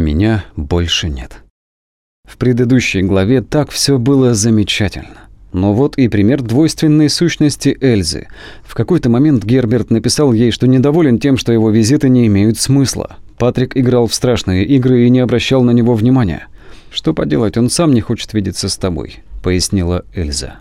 Меня больше нет. В предыдущей главе так все было замечательно. Но вот и пример двойственной сущности Эльзы. В какой-то момент Герберт написал ей, что недоволен тем, что его визиты не имеют смысла. Патрик играл в страшные игры и не обращал на него внимания. «Что поделать, он сам не хочет видеться с тобой», — пояснила Эльза.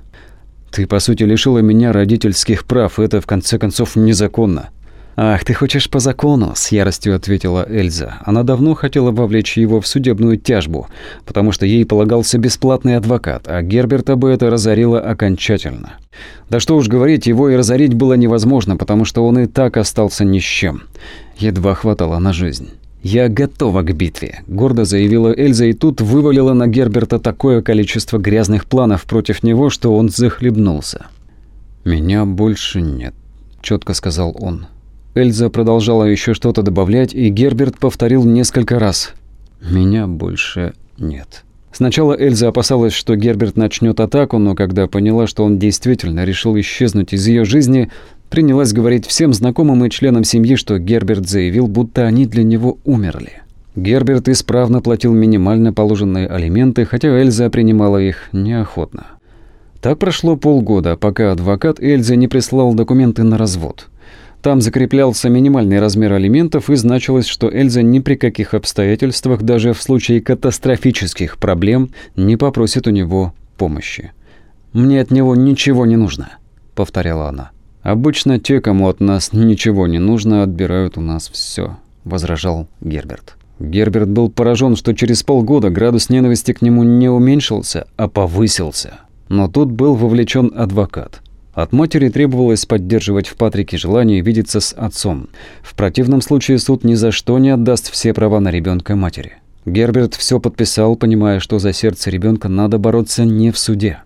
«Ты, по сути, лишила меня родительских прав, это, в конце концов, незаконно. «Ах, ты хочешь по закону?» – с яростью ответила Эльза. Она давно хотела вовлечь его в судебную тяжбу, потому что ей полагался бесплатный адвокат, а Герберта бы это разорило окончательно. Да что уж говорить, его и разорить было невозможно, потому что он и так остался ни с чем. Едва хватало на жизнь. «Я готова к битве», – гордо заявила Эльза, и тут вывалила на Герберта такое количество грязных планов против него, что он захлебнулся. «Меня больше нет», – четко сказал он. Эльза продолжала еще что-то добавлять, и Герберт повторил несколько раз. «Меня больше нет». Сначала Эльза опасалась, что Герберт начнет атаку, но когда поняла, что он действительно решил исчезнуть из ее жизни, принялась говорить всем знакомым и членам семьи, что Герберт заявил, будто они для него умерли. Герберт исправно платил минимально положенные алименты, хотя Эльза принимала их неохотно. Так прошло полгода, пока адвокат Эльзы не прислал документы на развод. Там закреплялся минимальный размер алиментов и значилось, что Эльза ни при каких обстоятельствах, даже в случае катастрофических проблем, не попросит у него помощи. «Мне от него ничего не нужно», — повторяла она. «Обычно те, кому от нас ничего не нужно, отбирают у нас все», — возражал Герберт. Герберт был поражен, что через полгода градус ненависти к нему не уменьшился, а повысился. Но тут был вовлечен адвокат. От матери требовалось поддерживать в Патрике желание видеться с отцом. В противном случае суд ни за что не отдаст все права на ребенка матери. Герберт все подписал, понимая, что за сердце ребенка надо бороться не в суде.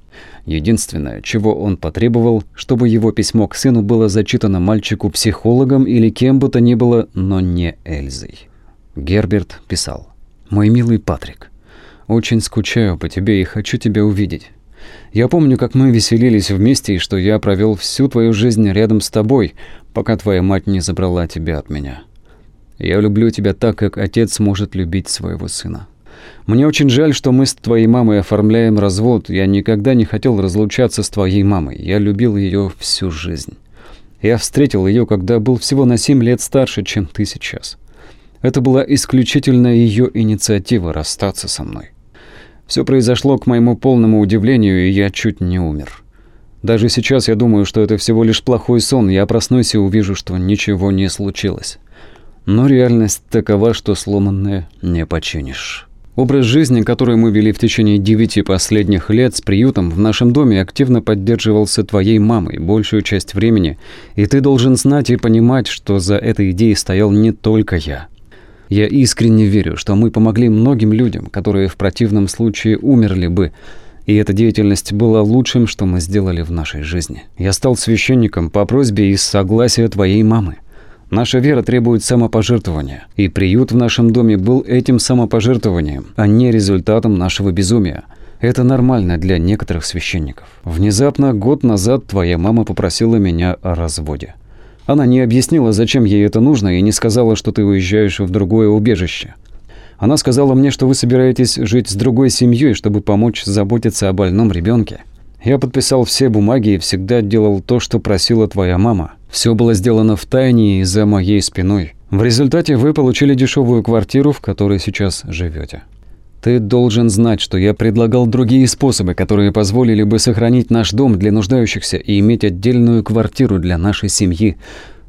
Единственное, чего он потребовал, чтобы его письмо к сыну было зачитано мальчику-психологом или кем бы то ни было, но не Эльзой. Герберт писал. «Мой милый Патрик, очень скучаю по тебе и хочу тебя увидеть. Я помню, как мы веселились вместе и что я провел всю твою жизнь рядом с тобой, пока твоя мать не забрала тебя от меня. Я люблю тебя так, как отец может любить своего сына. Мне очень жаль, что мы с твоей мамой оформляем развод. Я никогда не хотел разлучаться с твоей мамой. Я любил ее всю жизнь. Я встретил ее, когда был всего на 7 лет старше, чем ты сейчас. Это была исключительно ее инициатива расстаться со мной. Все произошло к моему полному удивлению, и я чуть не умер. Даже сейчас я думаю, что это всего лишь плохой сон. Я проснусь и увижу, что ничего не случилось. Но реальность такова, что сломанное не починишь. Образ жизни, который мы вели в течение девяти последних лет с приютом в нашем доме, активно поддерживался твоей мамой большую часть времени, и ты должен знать и понимать, что за этой идеей стоял не только я. Я искренне верю, что мы помогли многим людям, которые в противном случае умерли бы, и эта деятельность была лучшим, что мы сделали в нашей жизни. Я стал священником по просьбе и согласия твоей мамы. Наша вера требует самопожертвования, и приют в нашем доме был этим самопожертвованием, а не результатом нашего безумия. Это нормально для некоторых священников. Внезапно, год назад, твоя мама попросила меня о разводе. Она не объяснила, зачем ей это нужно, и не сказала, что ты уезжаешь в другое убежище. Она сказала мне, что вы собираетесь жить с другой семьей, чтобы помочь заботиться о больном ребенке. Я подписал все бумаги и всегда делал то, что просила твоя мама. Все было сделано в тайне и за моей спиной. В результате вы получили дешевую квартиру, в которой сейчас живете. Ты должен знать, что я предлагал другие способы, которые позволили бы сохранить наш дом для нуждающихся и иметь отдельную квартиру для нашей семьи.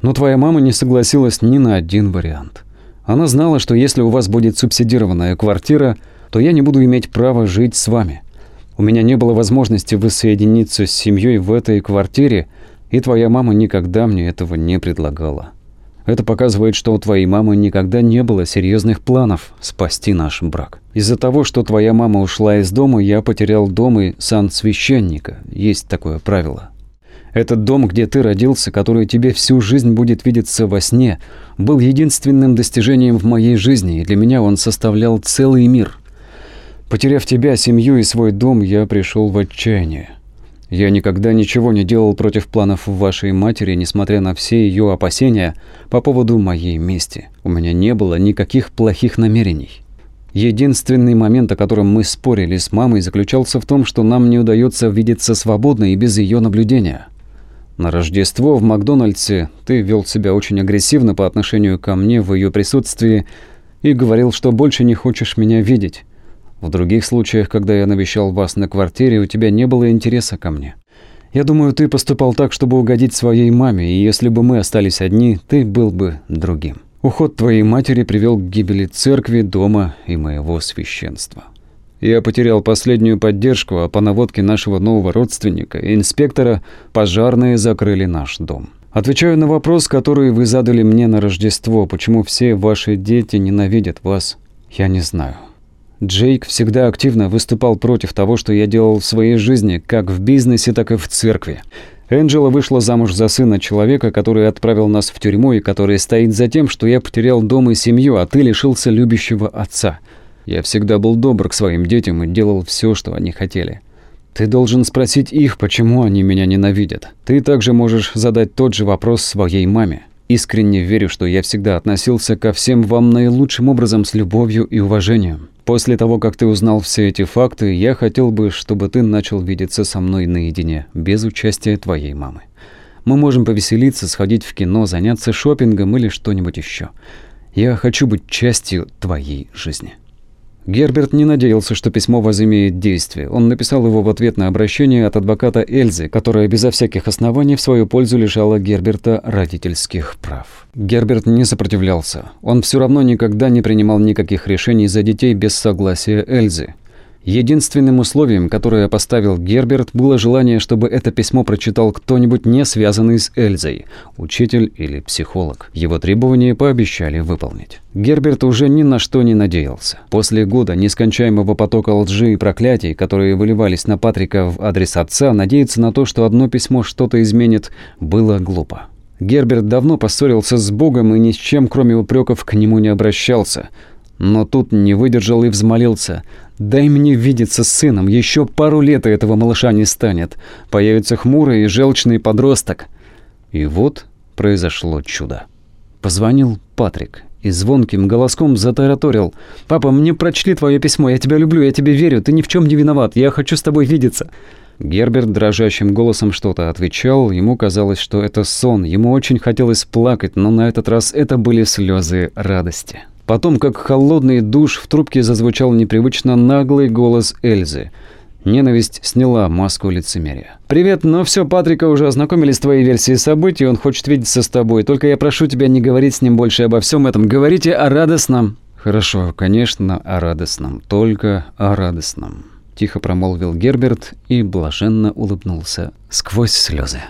Но твоя мама не согласилась ни на один вариант. Она знала, что если у вас будет субсидированная квартира, то я не буду иметь права жить с вами. У меня не было возможности воссоединиться с семьей в этой квартире, и твоя мама никогда мне этого не предлагала. Это показывает, что у твоей мамы никогда не было серьезных планов спасти наш брак. Из-за того, что твоя мама ушла из дома, я потерял дом и сан священника. Есть такое правило. Этот дом, где ты родился, который тебе всю жизнь будет видеться во сне, был единственным достижением в моей жизни, и для меня он составлял целый мир. Потеряв тебя, семью и свой дом, я пришел в отчаяние. Я никогда ничего не делал против планов вашей матери, несмотря на все ее опасения по поводу моей мести. У меня не было никаких плохих намерений. Единственный момент, о котором мы спорили с мамой, заключался в том, что нам не удается видеться свободно и без ее наблюдения. На Рождество в Макдональдсе ты вел себя очень агрессивно по отношению ко мне в ее присутствии и говорил, что больше не хочешь меня видеть. В других случаях, когда я навещал вас на квартире, у тебя не было интереса ко мне. Я думаю, ты поступал так, чтобы угодить своей маме, и если бы мы остались одни, ты был бы другим. Уход твоей матери привел к гибели церкви, дома и моего священства. Я потерял последнюю поддержку, а по наводке нашего нового родственника, инспектора, пожарные закрыли наш дом. Отвечаю на вопрос, который вы задали мне на Рождество, почему все ваши дети ненавидят вас, я не знаю. Джейк всегда активно выступал против того, что я делал в своей жизни, как в бизнесе, так и в церкви. Энджела вышла замуж за сына человека, который отправил нас в тюрьму и который стоит за тем, что я потерял дом и семью, а ты лишился любящего отца. Я всегда был добр к своим детям и делал все, что они хотели. Ты должен спросить их, почему они меня ненавидят. Ты также можешь задать тот же вопрос своей маме. Искренне верю, что я всегда относился ко всем вам наилучшим образом с любовью и уважением. После того, как ты узнал все эти факты, я хотел бы, чтобы ты начал видеться со мной наедине, без участия твоей мамы. Мы можем повеселиться, сходить в кино, заняться шопингом или что-нибудь еще. Я хочу быть частью твоей жизни. Герберт не надеялся, что письмо возымеет действие. Он написал его в ответ на обращение от адвоката Эльзы, которая безо всяких оснований в свою пользу лишала Герберта родительских прав. Герберт не сопротивлялся. Он все равно никогда не принимал никаких решений за детей без согласия Эльзы. Единственным условием, которое поставил Герберт, было желание, чтобы это письмо прочитал кто-нибудь не связанный с Эльзой, учитель или психолог. Его требования пообещали выполнить. Герберт уже ни на что не надеялся. После года нескончаемого потока лжи и проклятий, которые выливались на Патрика в адрес отца, надеяться на то, что одно письмо что-то изменит, было глупо. Герберт давно поссорился с Богом и ни с чем, кроме упреков, к нему не обращался. Но тут не выдержал и взмолился. «Дай мне видеться с сыном, еще пару лет и этого малыша не станет. Появится хмурый и желчный подросток». И вот произошло чудо. Позвонил Патрик и звонким голоском затараторил. «Папа, мне прочли твое письмо, я тебя люблю, я тебе верю, ты ни в чем не виноват, я хочу с тобой видеться». Герберт дрожащим голосом что-то отвечал. Ему казалось, что это сон. Ему очень хотелось плакать, но на этот раз это были слезы радости. Потом, как холодный душ, в трубке зазвучал непривычно наглый голос Эльзы. Ненависть сняла маску лицемерия. «Привет, ну все, Патрика уже ознакомились с твоей версией событий, он хочет видеться с тобой. Только я прошу тебя не говорить с ним больше обо всем этом. Говорите о радостном». «Хорошо, конечно, о радостном. Только о радостном», – тихо промолвил Герберт и блаженно улыбнулся сквозь слезы.